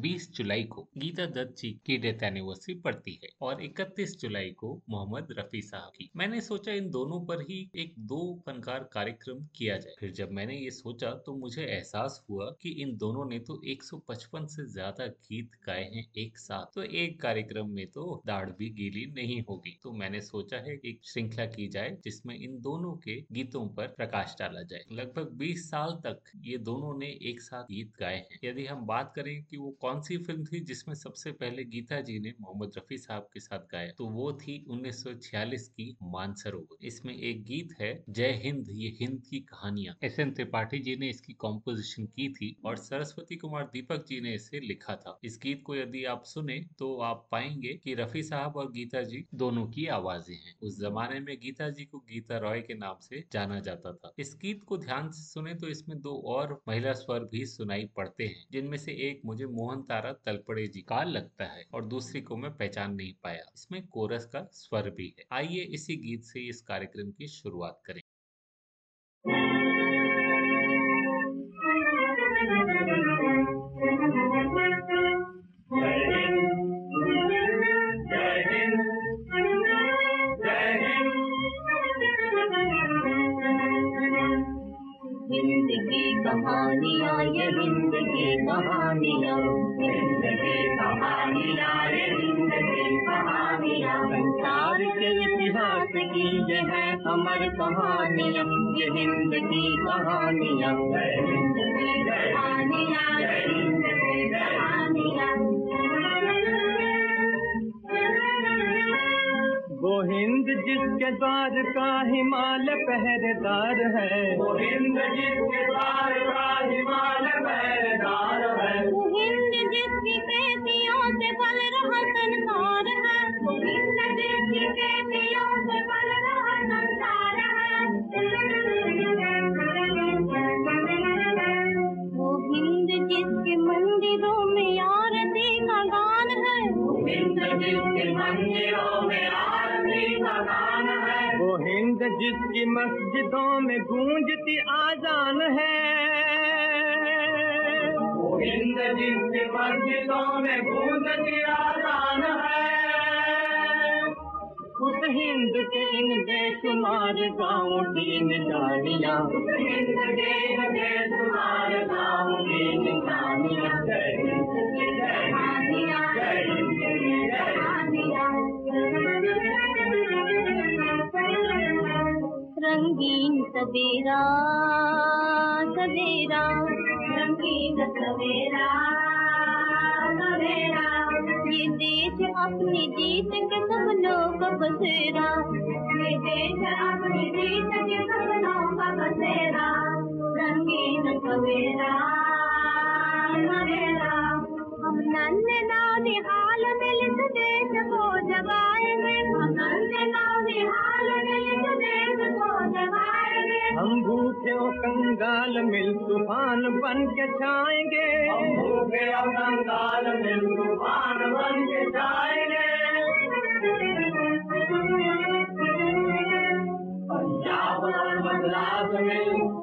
बीस जुलाई को गीता दत्त जी की डेथ एनिवर्सरी पड़ती है और इकतीस जुलाई को मोहम्मद रफी साहब की। मैंने सोचा इन दोनों पर ही एक दो फनकार कार्यक्रम किया जाए। फिर जब मैंने ये सोचा तो मुझे एहसास हुआ कि इन दोनों ने तो 155 से ज़्यादा गीत गाए हैं एक साथ। तो एक कार्यक्रम में तो दाढ़ भी गीली नहीं होगी। तो मैंने सोचा है एक श्रृंखला की जाए जिसमें इन दोनों के गीतों पर प्रकाश डाला जाए। लगभग 20 साल तक ये दोनों ने एक साथ गीत गाए हैं। यदि हम बात करें कि वो कौन सी फ़िल्म थी जिसमें सबसे पहले गीता जी ने मोहम्मद रफी साहब के साथ गाया? तो वो थी 1946 की मानसरोवर। इसमें एक गीत है, जय हिंद, ये हिंद की कहानियाँ। एस एन त्रिपाठी जी ने इसकी कॉम्पोजिशन की थी और सरस्वती कुमार दीपक जी ने इसे लिखा था। इस गीत को यदि आप सुने तो आप पाएँगे कि रफी साहब और गीता जी दोनों की आवाज़ें हैं। उस जमाने में गीता जी को गीता रॉय के नाम से जाना जाता था। इस गीत को ध्यान से सुने तो इसमें दो और महिला स्वर भी सुनाई पड़ते हैं, जिनमें से एक मुझे मोहन तारा तलपड़े जी का लगता है और दूसरी को मैं पहचान नहीं पाया। इसमें कोरस का स्वर भी है। आइए इसी गीत से इस कार्यक्रम की शुरुआत करें। कहानियाँ ये हिंद की कहानियाँ हिंद की कहानियाँ ये हिंद की कहानियाँ संसार के इतिहास की ये है अमर कहानियाँ ये हिंद की कहानियाँ हिंद की कहानियाँ हिंद की कहानियाँ हिंद जिसके द्वार का हिमालय पहरेदार है। वो हिंद जिसके द्वार का हिमालय पहरेदार है। वो हिंद जिसकी बेटियों जिसकी मस्जिदों में गूंजती आजान है। हिंद जिसकी मस्जिदों में गूंजती आजान है। उस हिंद के इन बेशुमार गाँव की निशानियाँ हिंद देश बेशुमार गाँव की निशानियाँ जय हिंद। की जय हिंद। रंगीन सवेरा सवेरा रंगीन सवेरा सवेरा। ये देश अपनी जीत के सब लोग बसेरा। ये देश अपनी जीत के सब लोग बसेरा। रंगीन सवेरा सवेरा। हम नन्हे नानी हाल मिल देश को जगाएँगे। हम नन्हे नानी हाल कंगाल मिल तूफ़ान बन के जाएंगे। पंजाब मद्रास मिल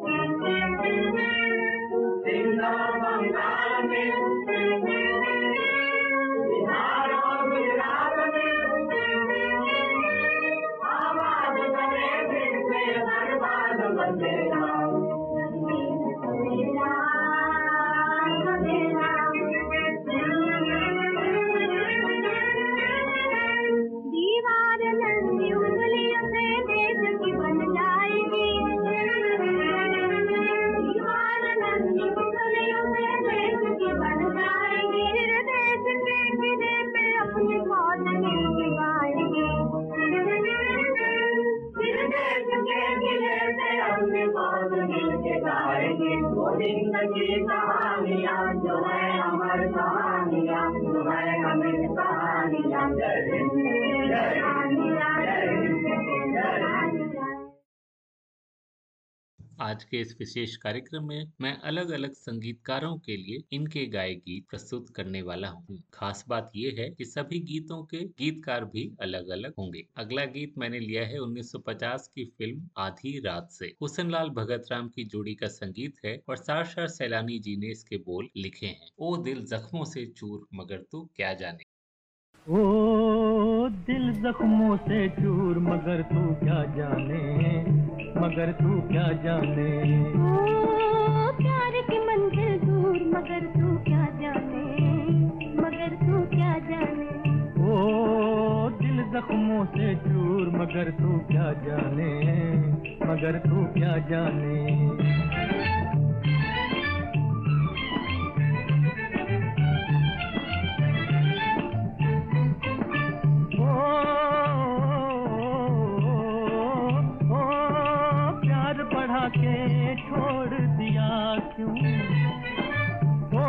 के इस विशेष कार्यक्रम में मैं अलग अलग संगीतकारों के लिए इनके गाए गीत प्रस्तुत करने वाला हूँ। खास बात यह है कि सभी गीतों के गीतकार भी अलग अलग होंगे। अगला गीत मैंने लिया है 1950 की फ़िल्म आधी रात से। हुसन लाल भगत राम की जोड़ी का संगीत है और सार सैलानी जी ने इसके बोल लिखे हैं। ओ दिल जख्मों से चूर, मगर तू क्या जाने? ओ दिल जख्मों से चूर, मगर तू क्या जाने? मगर तू क्या जाने? ओ प्यार की मंजिल दूर मगर तू क्या जाने? मगर तू क्या जाने? ओ दिल जख्मों से चूर मगर तू क्या जाने? मगर तू क्या जाने? के छोड़ दिया क्यों? ओ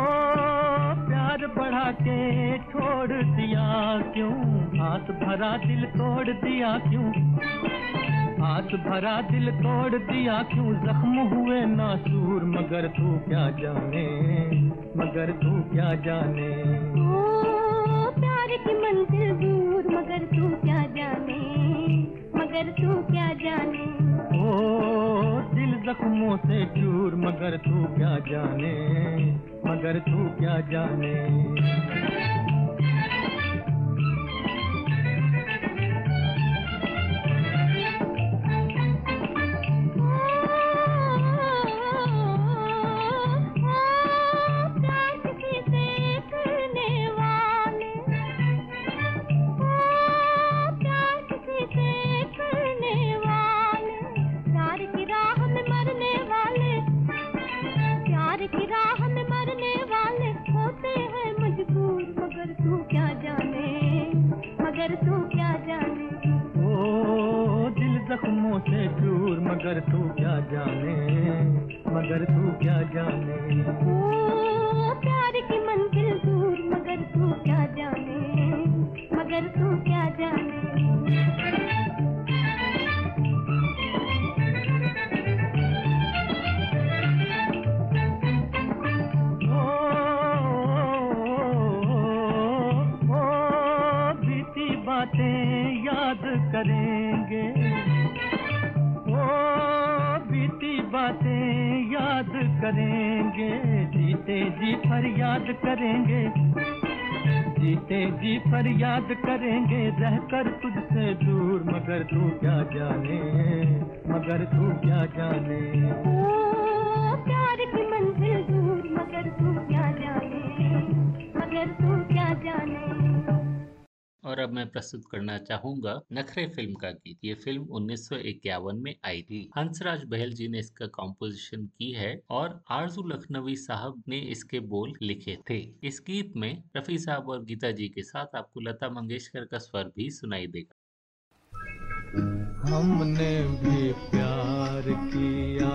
प्यार बढ़ा के छोड़ दिया क्यों? हाथ भरा दिल तोड़ दिया क्यों? हाथ भरा दिल तोड़ दिया क्यों? जख्म हुए नासूर मगर तू क्या जाने? मगर तू क्या जाने? ओ प्यार की मंजिल दूर मगर तू क्या जाने? मगर तू क्या जाने? ओ जख्मों से चूर मगर तू क्या जाने? मगर तू क्या जाने? मगर तू क्या जाने? ओ दिल जख्मों से दूर मगर तू क्या जाने? मगर तू क्या जाने? ओ करेंगे। ओ, बीती बातें याद करेंगे। जीते जी पर याद करेंगे। जीते जी पर याद करेंगे। रहकर तुझसे दूर, मगर तू क्या जाने? मगर तू क्या जाने? और अब मैं प्रस्तुत करना चाहूँगा नखरे फ़िल्म का गीत। ये फ़िल्म 1951 में आई थी। हंसराज बहल जी ने इसका कॉम्पोजिशन की है और आरज़ू लखनवी साहब ने इसके बोल लिखे थे। इस गीत में रफी साहब और गीता जी के साथ आपको लता मंगेशकर का स्वर भी सुनाई देगा। हमने भी प्यार किया,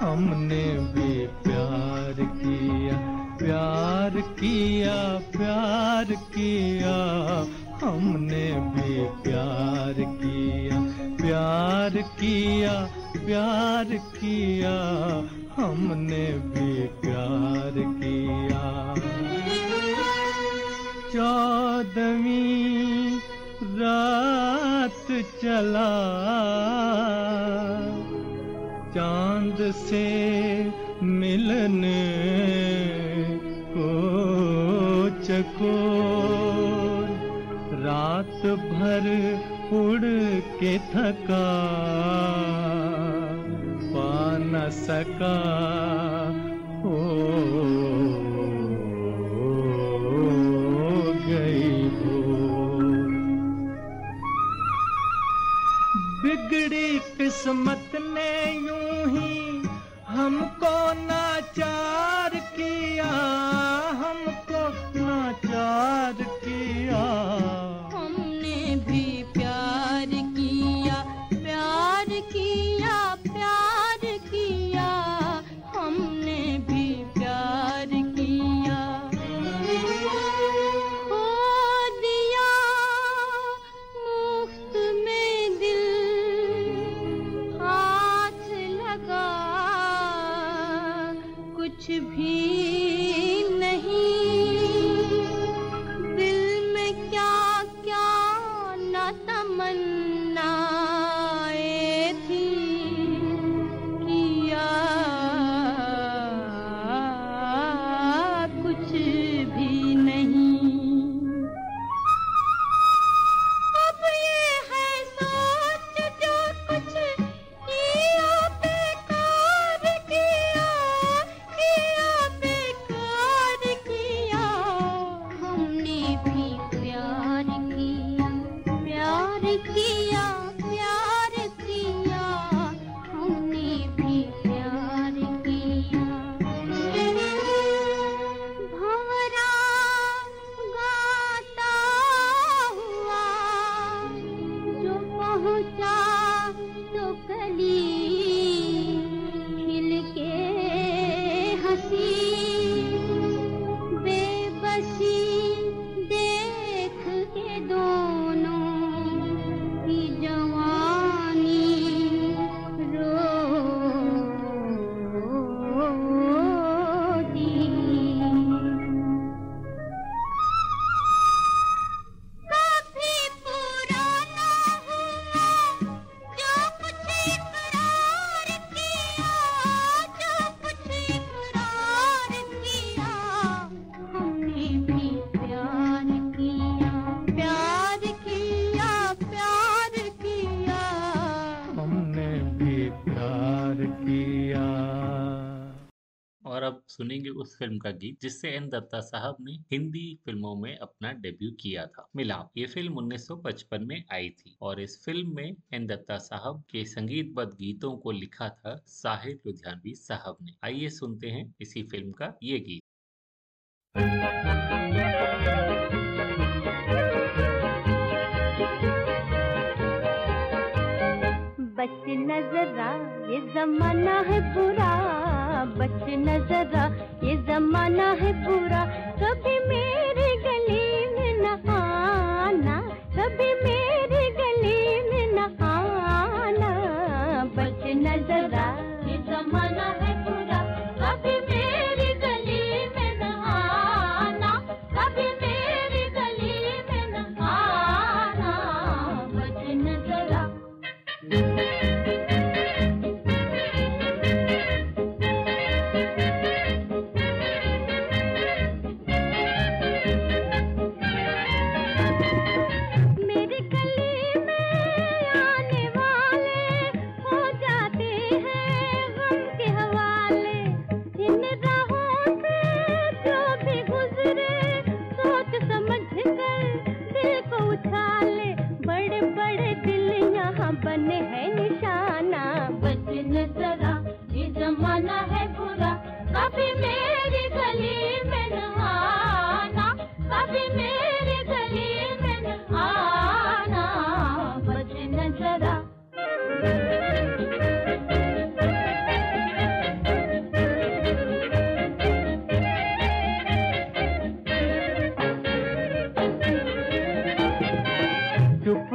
हमने भी प्यार किया प्यार किया प्यार किया। हमने भी प्यार किया प्यार किया प्यार किया, हमने भी प्यार किया। चौदवी रात चला, चाँद से मिलने भर उड़ के थका, पा न सका। हो गई भोर बिगड़ी किस्मत ने यूँ ही हमको नाचार किया, हमको नाचार किया। सुनेंगे उस फ़िल्म का गीत, जिससे एन दत्ता साहब ने हिंदी फ़िल्मों में अपना डेब्यू किया था। मिलाप, ये फ़िल्म 1955 में आई थी और इस फ़िल्म में एन दत्ता साहब के संगीतबद्ध गीतों को लिखा था साहिर लुधियानवी साहब ने। आइए सुनते हैं इसी फ़िल्म का ये गीत। बच नजरा ये जमाना है बुरा। बच नजरा ये जमाना है पूरा। कभी मेरी गले में न आना, कभी मेरी गली में न आना। बच नजरा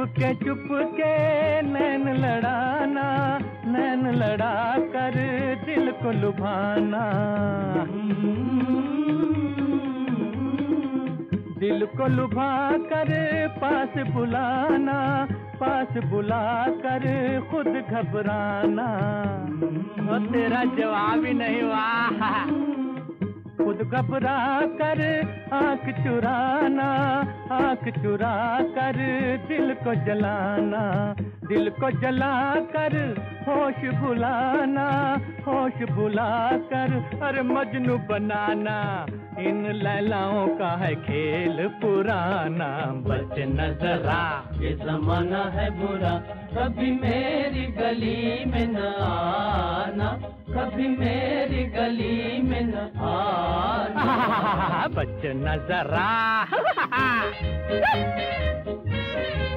के चुप के नैन लड़ाना, नैन लड़ा कर दिल को लुभाना। दिल को लुभा कर पास बुलाना, पास बुला कर खुद घबराना। और तेरा जवाब ही नहीं हुआ। खुद घबरा कर आँख चुराना, आँख चुरा कर दिल को जलाना, दिल को जला कर होश भुलाना होश भुला कर अरे मजनू बनाना, इन लैलाओं का है खेल पुराना। बच नजरा, ये जमाना है बुरा, कभी मेरी गली में न आना, कभी मेरी गली में न आना। बच नजरा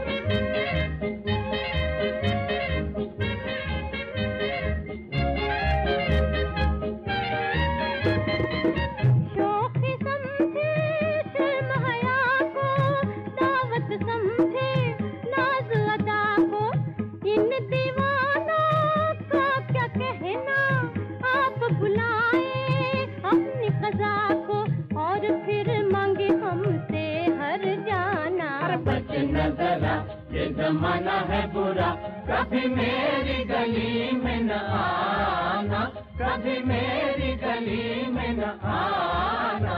जमाना है बुरा, कभी मेरी गली में न आना, कभी मेरी गली में न आना।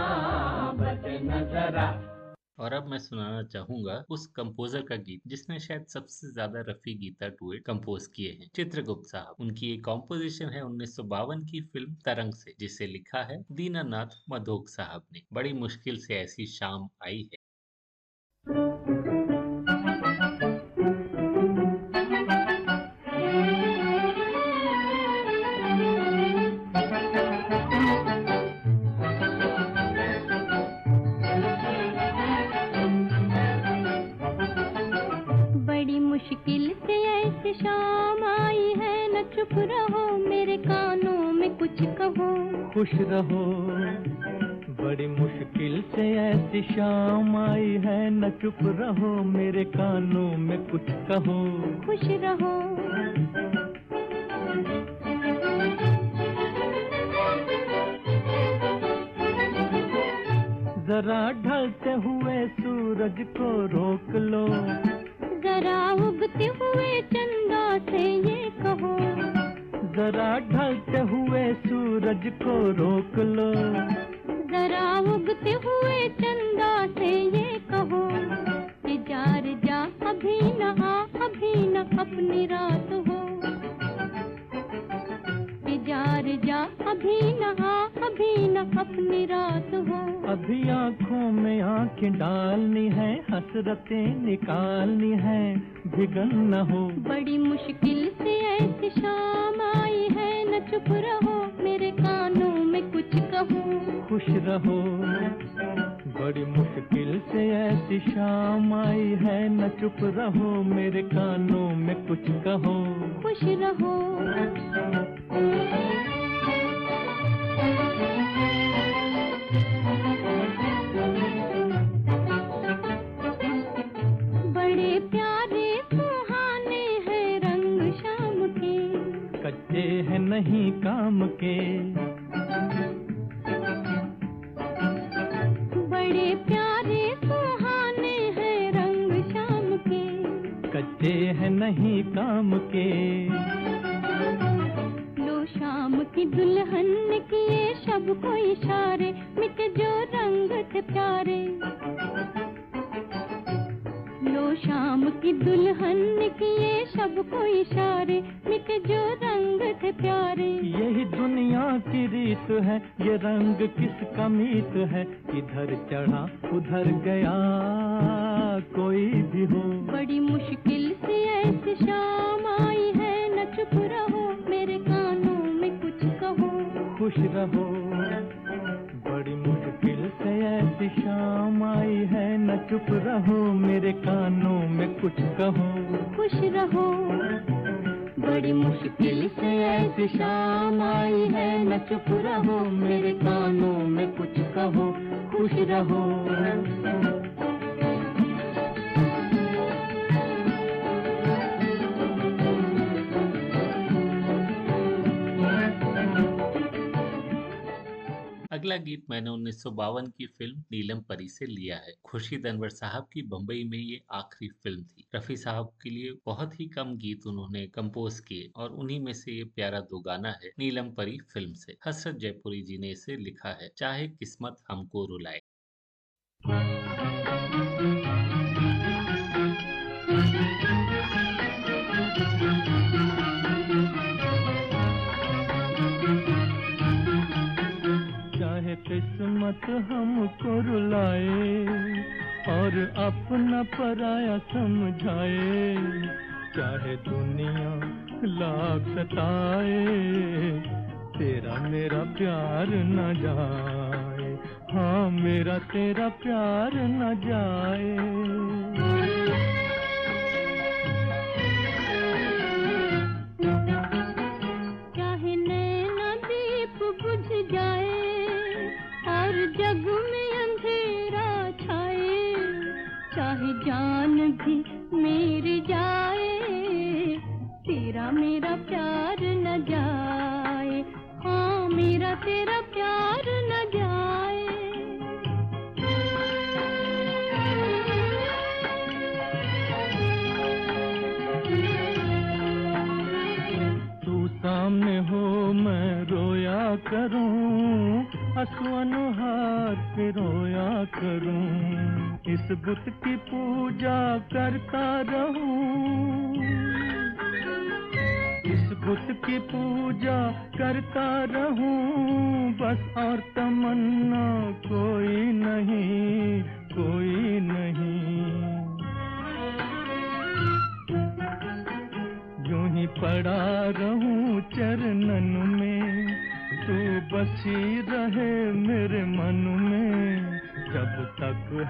बचना जरा। और अब मैं सुनाना चाहूँगा उस कंपोजर का गीत, जिसने शायद सबसे ज़्यादा रफी गीता डुएट कंपोज किए हैं। चित्रगुप्त साहब, उनकी एक कॉम्पोजिशन है उन्नीस सौ बावन की फ़िल्म तरंग से, जिसे लिखा है दीनानाथ मधोक साहब ने। बड़ी मुश्किल से ऐसी शाम आई है। खुश रहो। बड़ी मुश्किल से ऐसी शाम आई है न चुप रहो मेरे कानों में कुछ कहो। खुश रहो। जरा ढलते हुए सूरज को रोक लो। जरा उगते हुए चंदा से ये कहो। जरा ढलते हुए सूरज को रोक लो। जरा उगते हुए चंदा से ये कहो कि जार जा अभी न आ अभी न अपनी रात हो। कि जार जा अभी न आ अभी न अपनी रात हो। अभी आँखों में आँखें डालनी है हसरतें निकालनी है भिगन न हो। बड़ी मुश्किल से ऐसी शाम चुप रहो मेरे कानों में कुछ कहो। खुश रहो बड़ी मुश्किल से ऐसी शाम आई है। न चुप रहो मेरे कानों में कुछ कहो। खुश रहो। नहीं काम के। बड़े प्यारे सुहाने हैं रंग शाम के। कच्चे हैं नहीं काम के। लो शाम की दुल्हन ने किए शब को इशारे मिट जो रंग थे प्यारे। शाम की दुल्हन ने किए शब को इशारे मिट जो रंग थे प्यारे। यही दुनिया की रीत है ये रंग किसका मीत है? इधर चढ़ा उधर गया कोई भी हो। बड़ी मुश्किल से ऐसी शाम आई है न चुप रहो मेरे कानों में कुछ कहो। खुश रहो शाम आई है, न चुप रहो, मेरे कानों में कुछ कहो। खुश रहो, बड़ी मुश्किल से ऐसी शाम आई है, न चुप रहो, मेरे कानों में कुछ कहो। खुश रहो। अगला गीत मैंने उन्नीस सौ बावन की फ़िल्म नीलम परी से लिया है। खुशी दनवर साहब की बम्बई में ये आखिरी फ़िल्म थी। रफी साहब के लिए बहुत ही कम गीत उन्होंने कंपोज किए और उन्हीं में से ये प्यारा दो गाना है नीलम परी फ़िल्म से। हसरत जयपुरी जी ने इसे लिखा है, चाहे किस्मत हमको रुलाए। किस्मत हमको रुलाए और अपना पराया समझाए। चाहे दुनिया लाख सताए, तेरा मेरा प्यार न जाए। हाँ मेरा तेरा प्यार न जाए। भी मेर जाए, तेरा मेरा प्यार न जाए। हाँ मेरा तेरा प्यार न जाए। तू सामने हो, मैं रोया करूँ असुअन हाथ रोया करूँ। इस बुत की पूजा करता रहूँ। इस बुत की पूजा करता रहूँ। बस और तमन्ना कोई नहीं कोई नहीं। यूँ ही पड़ा रहूँ चरणन में, तू बसी रहे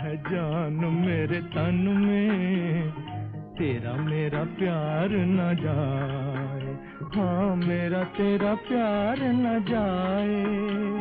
है जान मेरे तन में। तेरा मेरा प्यार न जाए। हाँ मेरा तेरा प्यार न जाए।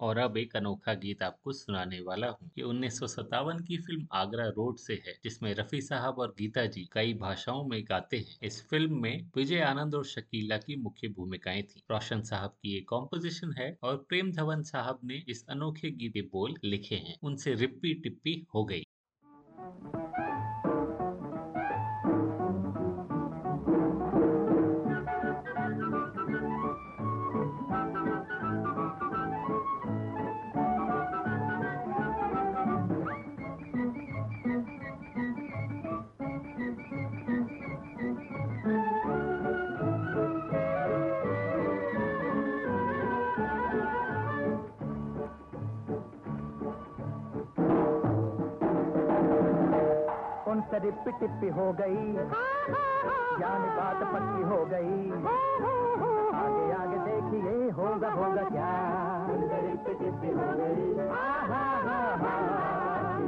और अब एक अनोखा गीत आपको सुनाने वाला हूँ। ये उन्नीस सौ सत्तावन की फ़िल्म आगरा रोड से है, जिसमें रफी साहब और गीता जी कई भाषाओं में गाते हैं। इस फ़िल्म में विजय आनंद और शकीला की मुख्य भूमिकाएँ थी। रोशन साहब की ये कॉम्पोजिशन है और प्रेम धवन साहब ने इस अनोखे गीत बोल लिखे हैं। उनसे रिप्पी टिप्पी हो गई। Thank you. उनसे पिटिपी टिप्पी हो गई। यानी बात पक्की हो गई। आगे आगे देखिए होगा होगा क्या। उनसे टिप्पी हो हा, हा,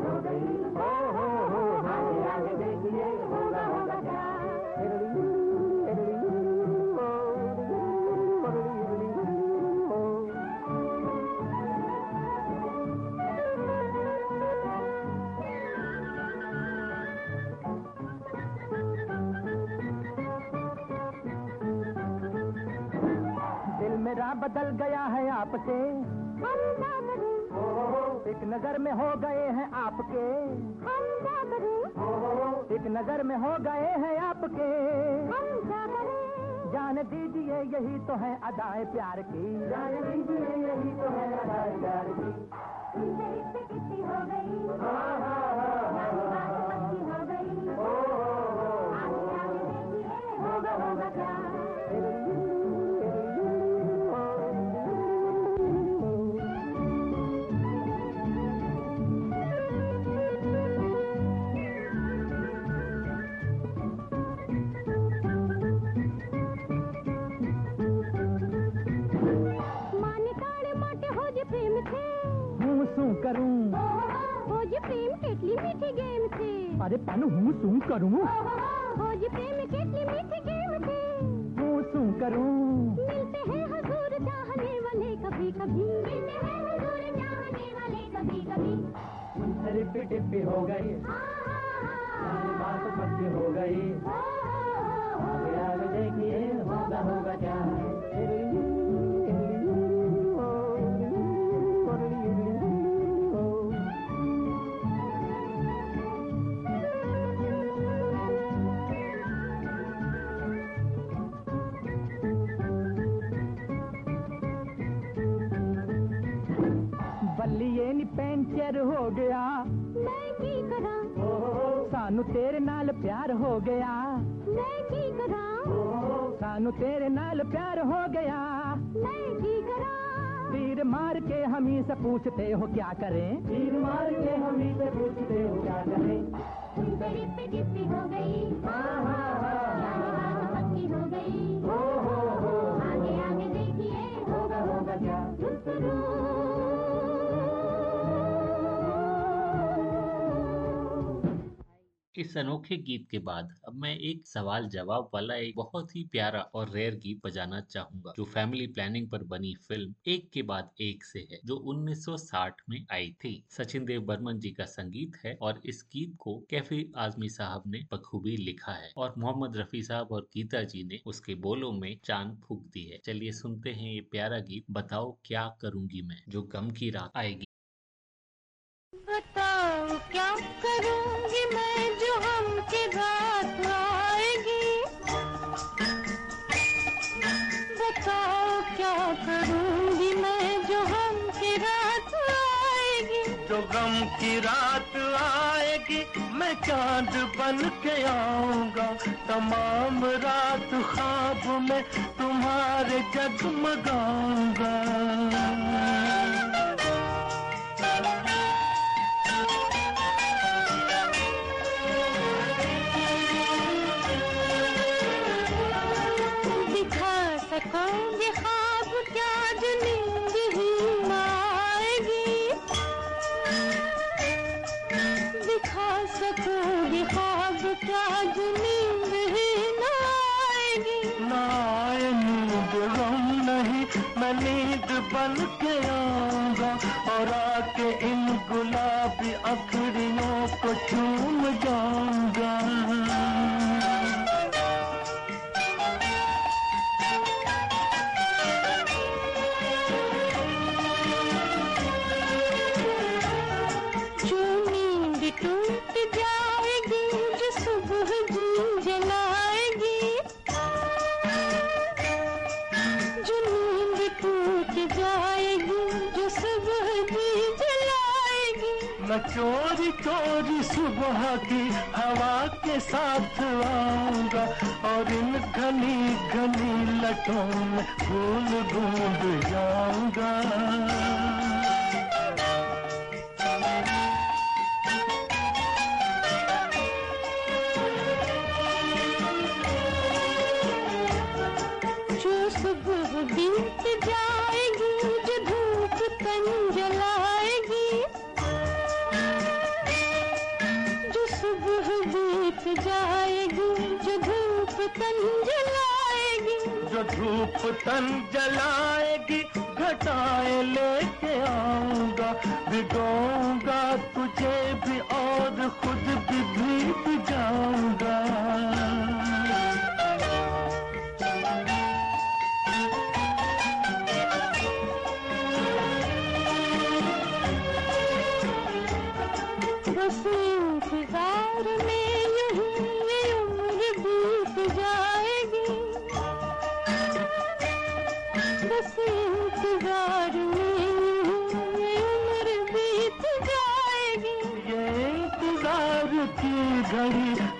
हो गई। हो हो हो। आगे आगे देखिए होगा बदल गया है आपसे एक नज़र में हो गए हैं आपके। एक नज़र में हो गए हैं आपके। जान दीजिए यही तो है अदाए प्यार की। जान दीजिए यही तो है अदाए प्यार की। माने करूँ? प्रेम कितनी मीठी गेम थे करूँ? मिलते हैं हजूर चाहने वाले कभी कभी मिलते हैं हुजूर चाहने वाले कभी कभी हो गई देर हो गया। मैं की करा? सानू तेरे नाल प्यार हो गया। मैं की करा? सानू तेरे नाल प्यार हो गया। मैं की करा? तीर मार के हम ही से पूछते हो क्या करें? तीर मार के हम ही से पूछते हो क्या करें? हो गई। पक्की हो गई। आगे आगे देखिए। होगा होगा क्या? इस अनोखे गीत के बाद अब मैं एक सवाल जवाब वाला एक बहुत ही प्यारा और रेयर गीत बजाना चाहूँगा, जो फैमिली प्लानिंग पर बनी फ़िल्म एक के बाद एक से है, जो 1960 में आई थी। सचिन देव बर्मन जी का संगीत है और इस गीत को कैफी आजमी साहब ने बखूबी लिखा है और मोहम्मद रफी साहब और गीता जी ने उसके बोलों में चाँद फूक दी है। चलिए सुनते हैं ये प्यारा गीत, बताओ क्या करूँगी मैं, जो गम की रात आएगी। बताओ क्या करूँगी मैं गम की रात आएगी, मैं चाँद बन के आऊँगा। तमाम रात ख्वाब में तुम्हारे जगमगाऊँगा। बन के आऊँगा और आके इन गुलाबी अखरियों को चूम जाऊँगा। लटों में फूल ढूंढ घटाए लेके आऊँगा भिगोऊँगा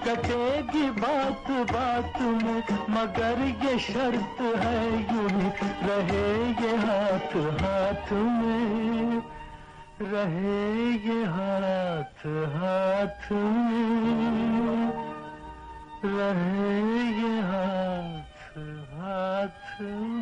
कटेगी बात बात में, मगर ये शर्त है यूँ रहे ये हाथ हाथ में। रहे ये हाथ हाथ में। रहे ये हाथ हाथ में।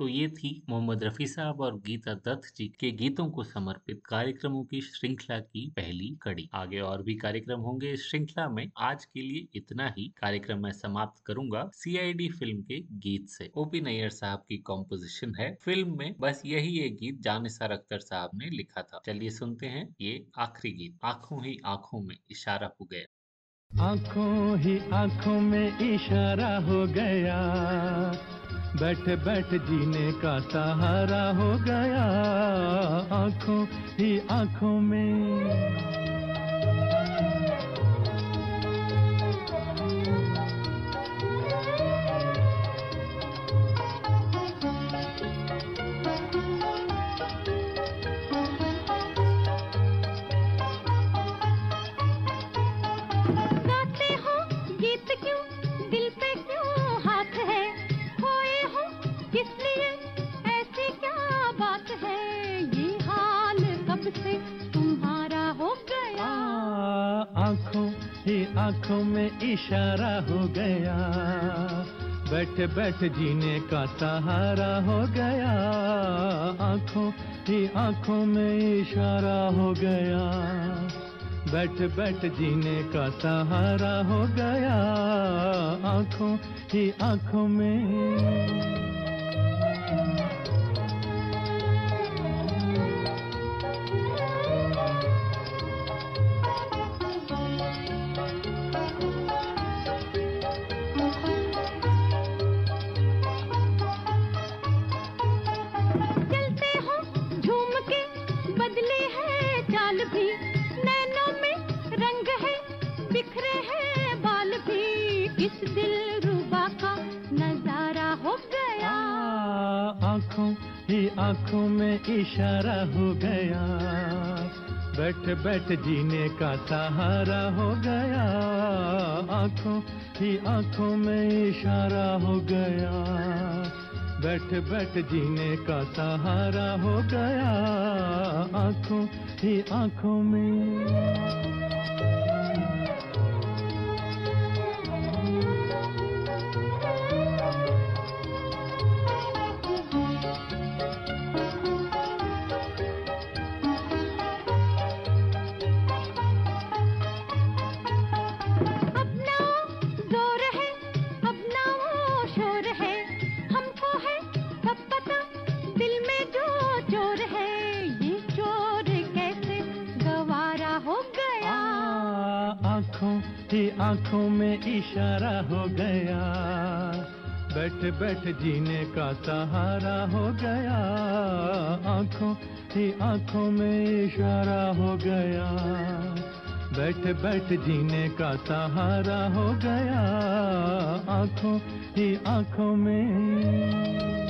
तो ये थी मोहम्मद रफी साहब और गीता दत्त जी के गीतों को समर्पित कार्यक्रमों की श्रृंखला की पहली कड़ी। आगे और भी कार्यक्रम होंगे इस श्रृंखला में। आज के लिए इतना ही। कार्यक्रम मैं समाप्त करूँगा सीआईडी फ़िल्म के गीत से। ओपी नैयर साहब की कॉम्पोजिशन है। फ़िल्म में बस यही एक गीत जानिसार अख्तर साहब ने लिखा था। चलिए सुनते हैं ये आखिरी गीत। आँखों ही आँखों में इशारा हो गया। आँखों ही आँखों में इशारा हो गया। बैठ बैठ जीने का सहारा हो गया आँखों ही आँखों में। ही आँखों में इशारा हो गया। बैठ बैठ जीने का सहारा हो गया। आँखों ही आँखों में इशारा हो गया। बैठ बैठ जीने का सहारा हो गया। आँखों ही आँखों में आँखों में इशारा हो गया। बैठ बैठ जीने का सहारा हो गया। आँखों ही आँखों में इशारा हो गया। बैठ बैठ जीने का सहारा हो गया। आँखों ही आँखों में आँखों आँखों में इशारा हो गया। बैठ बैठ जीने का सहारा हो गया। आँखों, ही आँखों में इशारा हो गया। बैठ बैठ जीने का सहारा हो गया। आँखों, ही आँखों में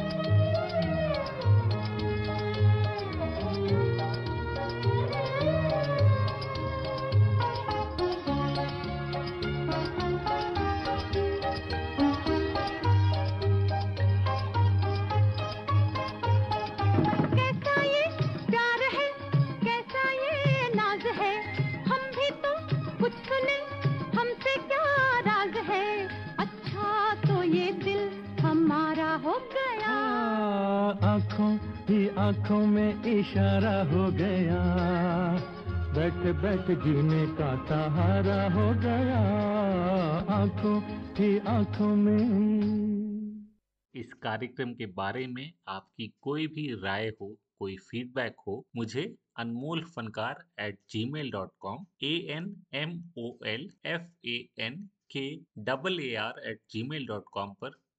आँखों में इशारा हो गया। बैठ बैठ जीने का सहारा हो गया। आँखों ही आँखों में। इस कार्यक्रम के बारे में आपकी कोई भी राय हो, कोई फीडबैक हो, मुझे Anmol Fankaar at G mail dot com A N M O L F A N K double A R at G mail dot com पर